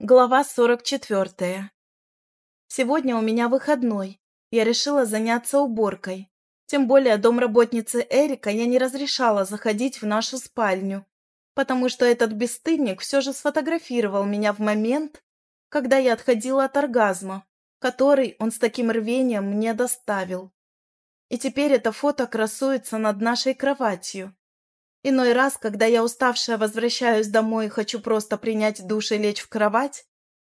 Глава 44. Сегодня у меня выходной. Я решила заняться уборкой. Тем более домработнице Эрика я не разрешала заходить в нашу спальню, потому что этот бесстыдник все же сфотографировал меня в момент, когда я отходила от оргазма, который он с таким рвением мне доставил. И теперь это фото красуется над нашей кроватью. Иной раз, когда я уставшая возвращаюсь домой и хочу просто принять душ и лечь в кровать,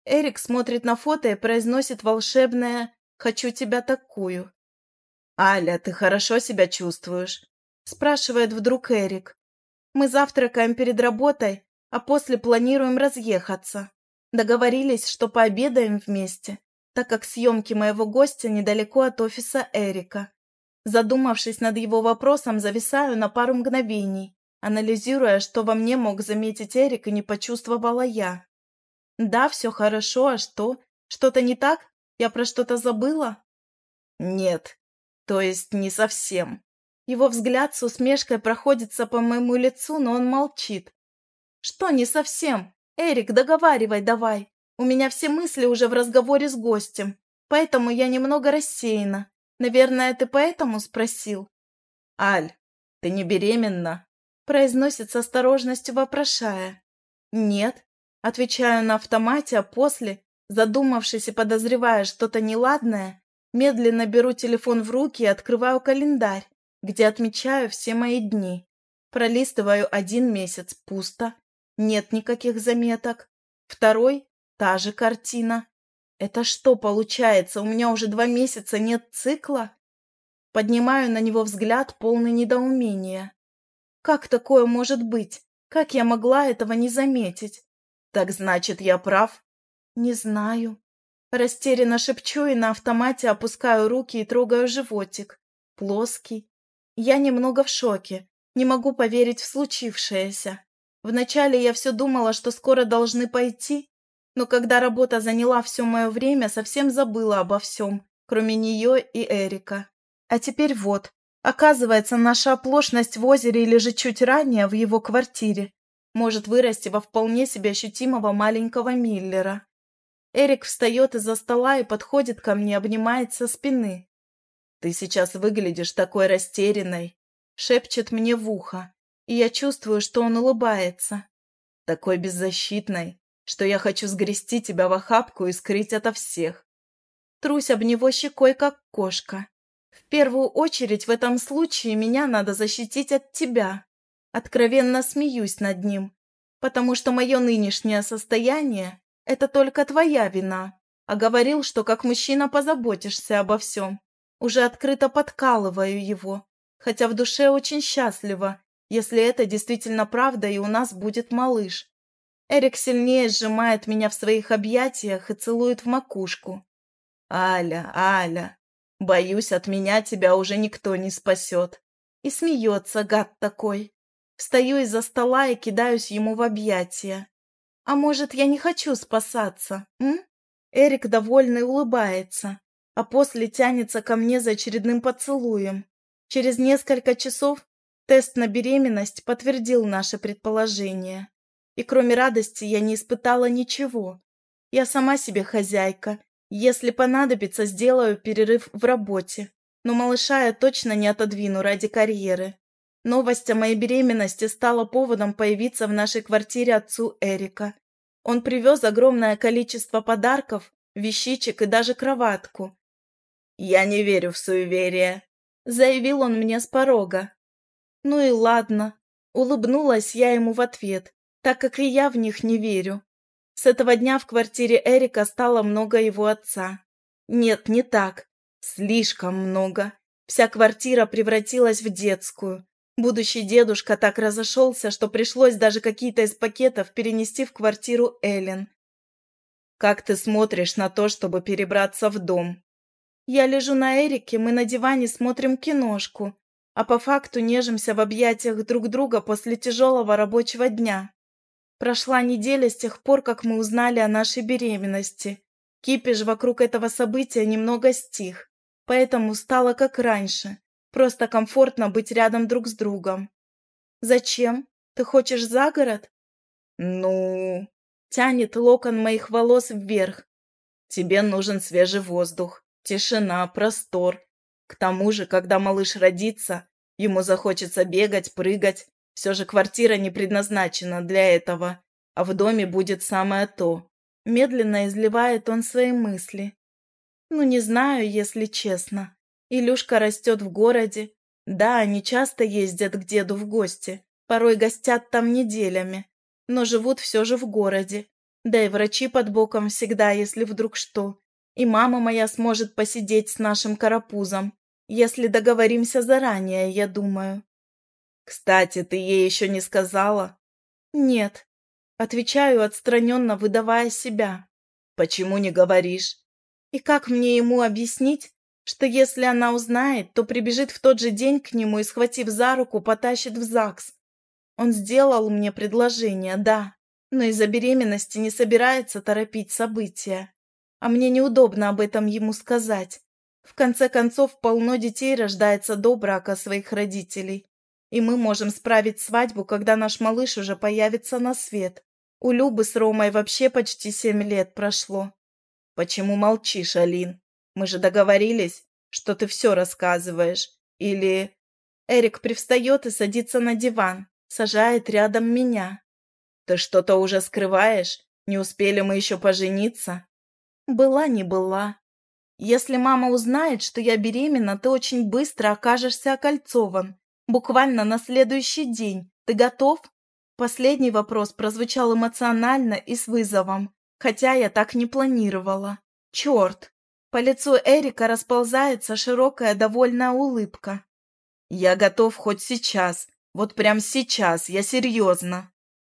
Эрик смотрит на фото и произносит волшебное «Хочу тебя такую». «Аля, ты хорошо себя чувствуешь?» – спрашивает вдруг Эрик. «Мы завтракаем перед работой, а после планируем разъехаться. Договорились, что пообедаем вместе, так как съемки моего гостя недалеко от офиса Эрика. Задумавшись над его вопросом, зависаю на пару мгновений, анализируя, что во мне мог заметить Эрик и не почувствовала я. Да, все хорошо, а что? Что-то не так? Я про что-то забыла? Нет, то есть не совсем. Его взгляд с усмешкой проходится по моему лицу, но он молчит. Что не совсем? Эрик, договаривай давай. У меня все мысли уже в разговоре с гостем, поэтому я немного рассеяна. Наверное, ты поэтому спросил? Аль, ты не беременна? Произносит с осторожностью, вопрошая. «Нет». Отвечаю на автомате, а после, задумавшись и подозревая что-то неладное, медленно беру телефон в руки и открываю календарь, где отмечаю все мои дни. Пролистываю один месяц – пусто, нет никаких заметок. Второй – та же картина. Это что получается, у меня уже два месяца нет цикла? Поднимаю на него взгляд, полный недоумения. Как такое может быть? Как я могла этого не заметить? Так значит, я прав? Не знаю. Растерянно шепчу и на автомате опускаю руки и трогаю животик. Плоский. Я немного в шоке. Не могу поверить в случившееся. Вначале я все думала, что скоро должны пойти, но когда работа заняла все мое время, совсем забыла обо всем, кроме нее и Эрика. А теперь вот, Оказывается, наша оплошность в озере или же чуть ранее в его квартире может вырасти во вполне себе ощутимого маленького Миллера. Эрик встает из-за стола и подходит ко мне, обнимает со спины. «Ты сейчас выглядишь такой растерянной», — шепчет мне в ухо, и я чувствую, что он улыбается. «Такой беззащитной, что я хочу сгрести тебя в охапку и скрыть ото всех». Трусь об него щекой, как кошка. В первую очередь в этом случае меня надо защитить от тебя. Откровенно смеюсь над ним, потому что мое нынешнее состояние – это только твоя вина. А говорил, что как мужчина позаботишься обо всем. Уже открыто подкалываю его, хотя в душе очень счастлива, если это действительно правда и у нас будет малыш. Эрик сильнее сжимает меня в своих объятиях и целует в макушку. «Аля, Аля, Боюсь, от меня тебя уже никто не спасет. И смеется гад такой. Встаю из-за стола и кидаюсь ему в объятия. А может, я не хочу спасаться, м? Эрик довольный улыбается, а после тянется ко мне за очередным поцелуем. Через несколько часов тест на беременность подтвердил наше предположение. И кроме радости я не испытала ничего. Я сама себе хозяйка если понадобится, сделаю перерыв в работе. Но малыша я точно не отодвину ради карьеры. Новость о моей беременности стала поводом появиться в нашей квартире отцу Эрика. Он привез огромное количество подарков, вещичек и даже кроватку. «Я не верю в суеверие», — заявил он мне с порога. «Ну и ладно», — улыбнулась я ему в ответ, так как и я в них не верю. С этого дня в квартире Эрика стало много его отца. Нет, не так. Слишком много. Вся квартира превратилась в детскую. Будущий дедушка так разошелся, что пришлось даже какие-то из пакетов перенести в квартиру Эллен. «Как ты смотришь на то, чтобы перебраться в дом?» Я лежу на Эрике, мы на диване смотрим киношку, а по факту нежимся в объятиях друг друга после тяжелого рабочего дня. Прошла неделя с тех пор, как мы узнали о нашей беременности. Кипиш вокруг этого события немного стих, поэтому стало как раньше. Просто комфортно быть рядом друг с другом. «Зачем? Ты хочешь за город?» «Ну...» Тянет локон моих волос вверх. Тебе нужен свежий воздух, тишина, простор. К тому же, когда малыш родится, ему захочется бегать, прыгать. Все же квартира не предназначена для этого, а в доме будет самое то. Медленно изливает он свои мысли. Ну, не знаю, если честно. Илюшка растет в городе. Да, они часто ездят к деду в гости, порой гостят там неделями, но живут все же в городе. Да и врачи под боком всегда, если вдруг что. И мама моя сможет посидеть с нашим карапузом, если договоримся заранее, я думаю. Кстати, ты ей еще не сказала? Нет. Отвечаю отстраненно, выдавая себя. Почему не говоришь? И как мне ему объяснить, что если она узнает, то прибежит в тот же день к нему и, схватив за руку, потащит в ЗАГС? Он сделал мне предложение, да, но из-за беременности не собирается торопить события. А мне неудобно об этом ему сказать. В конце концов, полно детей рождается до брака своих родителей. И мы можем справить свадьбу, когда наш малыш уже появится на свет. У Любы с Ромой вообще почти семь лет прошло. Почему молчишь, Алин? Мы же договорились, что ты все рассказываешь. Или... Эрик привстает и садится на диван, сажает рядом меня. Ты что-то уже скрываешь? Не успели мы еще пожениться? Была не была. Если мама узнает, что я беременна, ты очень быстро окажешься окольцован. Буквально на следующий день. Ты готов? Последний вопрос прозвучал эмоционально и с вызовом. Хотя я так не планировала. Черт! По лицу Эрика расползается широкая довольная улыбка. Я готов хоть сейчас. Вот прям сейчас, я серьезно.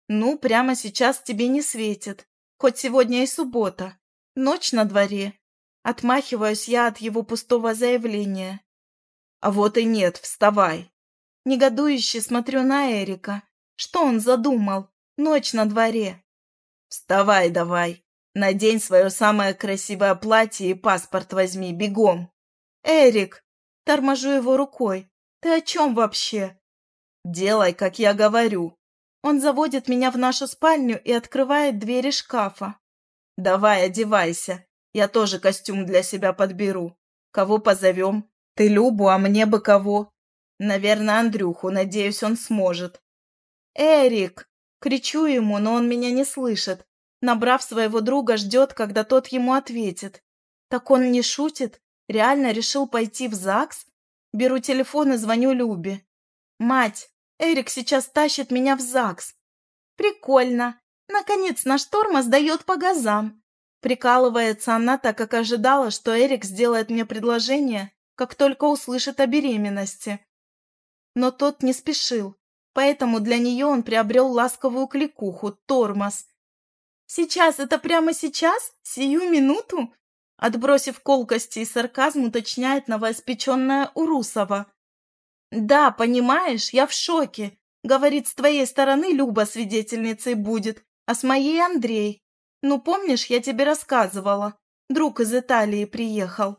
Ну, прямо сейчас тебе не светит. Хоть сегодня и суббота. Ночь на дворе. Отмахиваюсь я от его пустого заявления. А вот и нет, вставай. Негодующе смотрю на Эрика. Что он задумал? Ночь на дворе. «Вставай давай, надень свое самое красивое платье и паспорт возьми, бегом!» «Эрик!» – торможу его рукой. «Ты о чем вообще?» «Делай, как я говорю». Он заводит меня в нашу спальню и открывает двери шкафа. «Давай, одевайся. Я тоже костюм для себя подберу. Кого позовем? Ты Любу, а мне бы кого?» «Наверное, Андрюху. Надеюсь, он сможет». «Эрик!» Кричу ему, но он меня не слышит. Набрав своего друга, ждет, когда тот ему ответит. Так он не шутит? Реально решил пойти в ЗАГС? Беру телефон и звоню Любе. «Мать, Эрик сейчас тащит меня в ЗАГС». «Прикольно. Наконец наш тормоз дает по газам». Прикалывается она, так как ожидала, что Эрик сделает мне предложение, как только услышит о беременности. Но тот не спешил поэтому для нее он приобрел ласковую кликуху, тормоз. «Сейчас, это прямо сейчас? Сию минуту?» Отбросив колкости и сарказм, уточняет новоиспеченная Урусова. «Да, понимаешь, я в шоке. Говорит, с твоей стороны Люба свидетельницей будет, а с моей Андрей. Ну, помнишь, я тебе рассказывала? Друг из Италии приехал».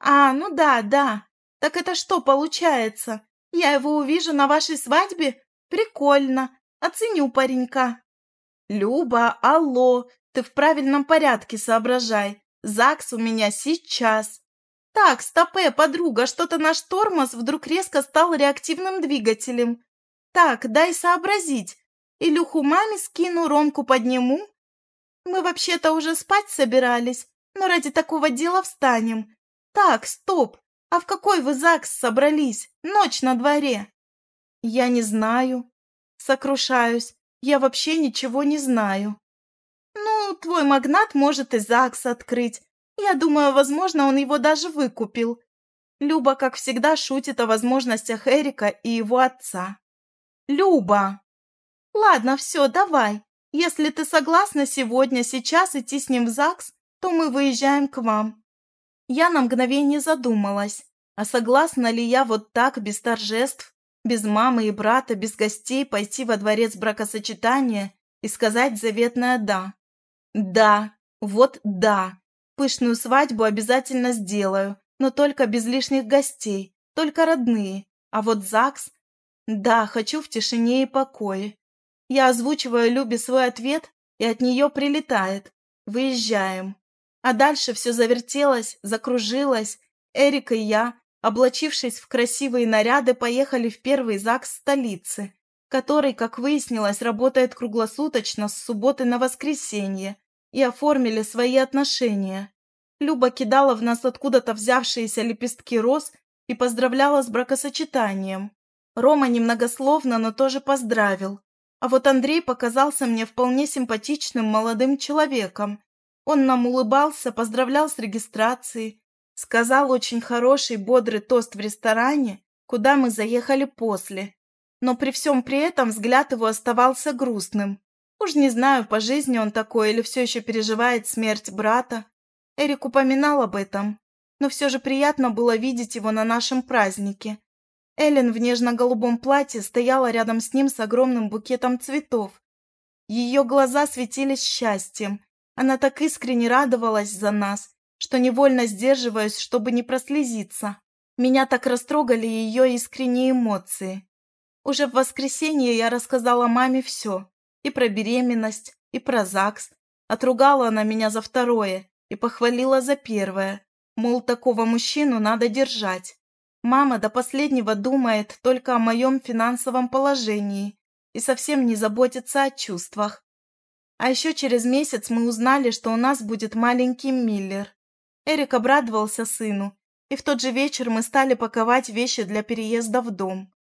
«А, ну да, да. Так это что получается? Я его увижу на вашей свадьбе? Прикольно. Оценю паренька. Люба, алло, ты в правильном порядке соображай. ЗАГС у меня сейчас. Так, стопе, подруга, что-то наш тормоз вдруг резко стал реактивным двигателем. Так, дай сообразить. Илюху маме скину, Ромку подниму. Мы вообще-то уже спать собирались, но ради такого дела встанем. Так, стоп, а в какой вы ЗАГС собрались? Ночь на дворе. Я не знаю. Сокрушаюсь. Я вообще ничего не знаю. Ну, твой магнат может и ЗАГС открыть. Я думаю, возможно, он его даже выкупил. Люба, как всегда, шутит о возможностях Эрика и его отца. Люба! Ладно, все, давай. Если ты согласна сегодня, сейчас идти с ним в ЗАГС, то мы выезжаем к вам. Я на мгновение задумалась, а согласна ли я вот так, без торжеств, без мамы и брата, без гостей пойти во дворец бракосочетания и сказать заветное «да». Да, вот да. Пышную свадьбу обязательно сделаю, но только без лишних гостей, только родные. А вот ЗАГС? Да, хочу в тишине и покое. Я озвучиваю Любе свой ответ, и от нее прилетает. Выезжаем. А дальше все завертелось, закружилось. Эрик и я, облачившись в красивые наряды, поехали в первый ЗАГС столицы, который, как выяснилось, работает круглосуточно с субботы на воскресенье, и оформили свои отношения. Люба кидала в нас откуда-то взявшиеся лепестки роз и поздравляла с бракосочетанием. Рома немногословно, но тоже поздравил. А вот Андрей показался мне вполне симпатичным молодым человеком. Он нам улыбался, поздравлял с регистрацией, сказал очень хороший, бодрый тост в ресторане, куда мы заехали после. Но при всем при этом взгляд его оставался грустным. Уж не знаю, по жизни он такой или все еще переживает смерть брата. Эрик упоминал об этом, но все же приятно было видеть его на нашем празднике. Эллен в нежно-голубом платье стояла рядом с ним с огромным букетом цветов. Ее глаза светились счастьем. Она так искренне радовалась за нас, что невольно сдерживаюсь, чтобы не прослезиться. Меня так растрогали ее искренние эмоции. Уже в воскресенье я рассказала маме все. И про беременность, и про ЗАГС. Отругала она меня за второе и похвалила за первое. Мол, такого мужчину надо держать. Мама до последнего думает только о моем финансовом положении и совсем не заботится о чувствах. А еще через месяц мы узнали, что у нас будет маленький Миллер. Эрик обрадовался сыну, и в тот же вечер мы стали паковать вещи для переезда в дом.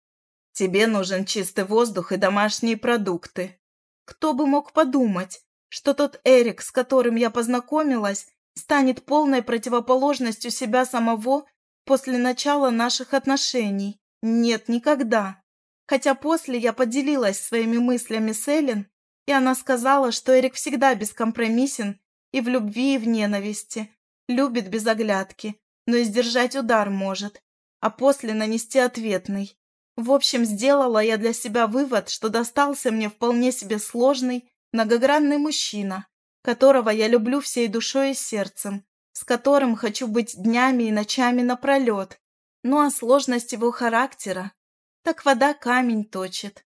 «Тебе нужен чистый воздух и домашние продукты». Кто бы мог подумать, что тот Эрик, с которым я познакомилась, станет полной противоположностью себя самого После начала наших отношений. Нет, никогда. Хотя после я поделилась своими мыслями с Эллен, и она сказала, что Эрик всегда бескомпромиссен и в любви, и в ненависти. Любит без оглядки, но и сдержать удар может, а после нанести ответный. В общем, сделала я для себя вывод, что достался мне вполне себе сложный, многогранный мужчина, которого я люблю всей душой и сердцем, с которым хочу быть днями и ночами напролет. Ну а сложность его характера, так вода камень точит.